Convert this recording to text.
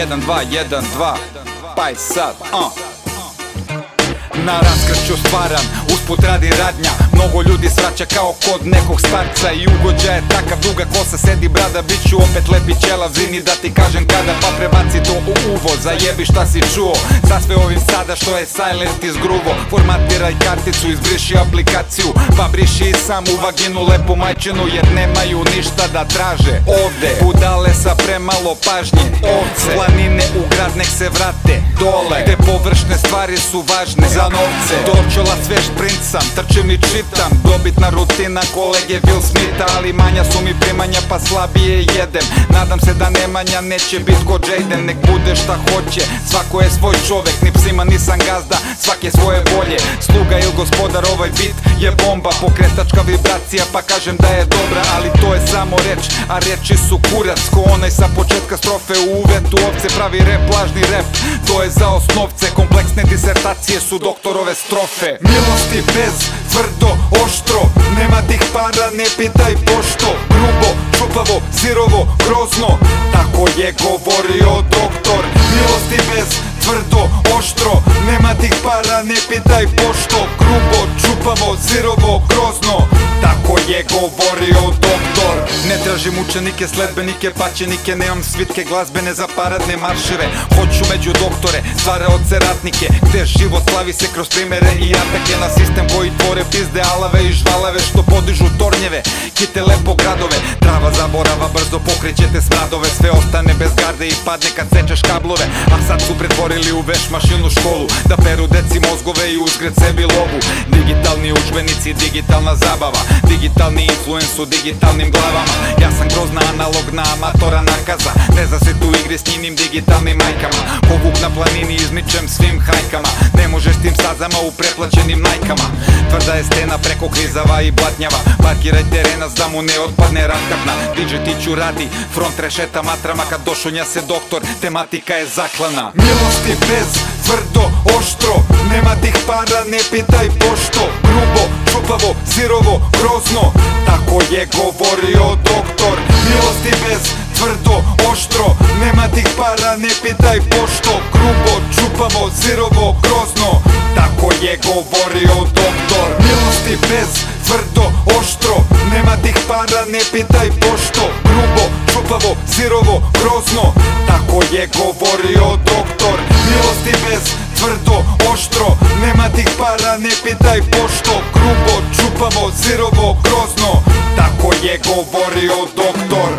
1, 2, 1, 2 Pa i sad, uh. Na raskršću stvaram, usput radi radnja. Mnogo ljudi svaća kao kod nekog starca I ugođa je takav duga kosa sedi brada Bit ću opet lepi ćelav. Zini da ti kažem kada Pa prebaci to u uvo, zajebi šta si čuo Sa sve ovim sada što je silent izgruvo Formatiraj karticu, izbriši aplikaciju Pa briši i samu vaginu lepu majčinu Jer nemaju ništa da traže. Ovde Budale sa premalo pažnje, ovce. Planine u grad nek se vrate dole Te površne stvari su važne za novce. Dočela svež print sam, trčim i čitam. Dobitna rutina kolege Will Smitha Ali manja su mi primanja pa slabije jedem. Nadam se da Nemanja neće bit ko Jaden. Nek bude šta hoće, svako je svoj čovek. Ni psima nisam gazda, svake svoje volje. Sluga ili gospodar ovaj bit je bomba. Pokretačka vibracija pa kažem da je dobra Ali to je samo reč, a reči su kurac Ko onaj sa početka strofe u uvetu. Ovce pravi rep, lažni rep To je za osnovce, kompleksne disertacije su doktorove strofe. Milosti bez, tvrdo, oštro. Nema tih para, ne pitaj pošto. Grubo, čupavo, sirovo, grozno. Tako je govorio doktor. Milosti bez, tvrdo, oštro. Nema tih para, ne pitaj pošto. Grubo, čupavo, sirovo, grozno. Tako je govorio doktor Ne tražim učenike, sledbenike, paćenike Nemam svitke glazbene za paradne marševe Hoću među doktore, stvaraoce ratnike Gde život slavi se kroz primere i atake. Na sistem koji tvore pizde alave i žvalave Što podižu tornjeve, kite lepo gradove. Trava zaborava, brzo pokrećete smradove Sve ostane bez garde i padne kad sečeš kablove. A sad su pretvorili u veš mašinu školu Da peru deci mozgove i uzgred sebi lovu. Digitalni učbenici, digitalna zabava Digitalni influens u digitalnim glavama. Ja sam grozna analogna amatora nakaza Ne za se tu igri s njinim digitalnim majkama. Povuk na planini izmičem svim hajkama. Ne možeš tim stazama u preplaćenim najkama. Tvrda je stena preko klizava i blatnjava. Parkiraj terenac da mu ne otpadne ratkapna DJ Tiću radi, front rešeta matrama Kad se doktor, tematika je zaklana. Milosti bez, tvrdo, oštro. Nema tih para, ne pitaj pošto. Grubo, čupavo, sirovo, grozno. Tako je govorio doktor. Milosti bez, tvrdo, oštro. Nema tih para, ne pitaj pošto. Grubo, čupavo, sirovo, grozno. Tako je govorio doktor. Milosti bez, tvrdo, oštro. Nema tih para, ne pitaj pošto. Grubo, čupavo, sirovo, grozno. Tako je govorio doktor. Milosti bez, tvrdo, oštro. Nema tih para, ne pitaj pošto. Grubo, čupavo, sirovo, grozno. Tako je govorio doktor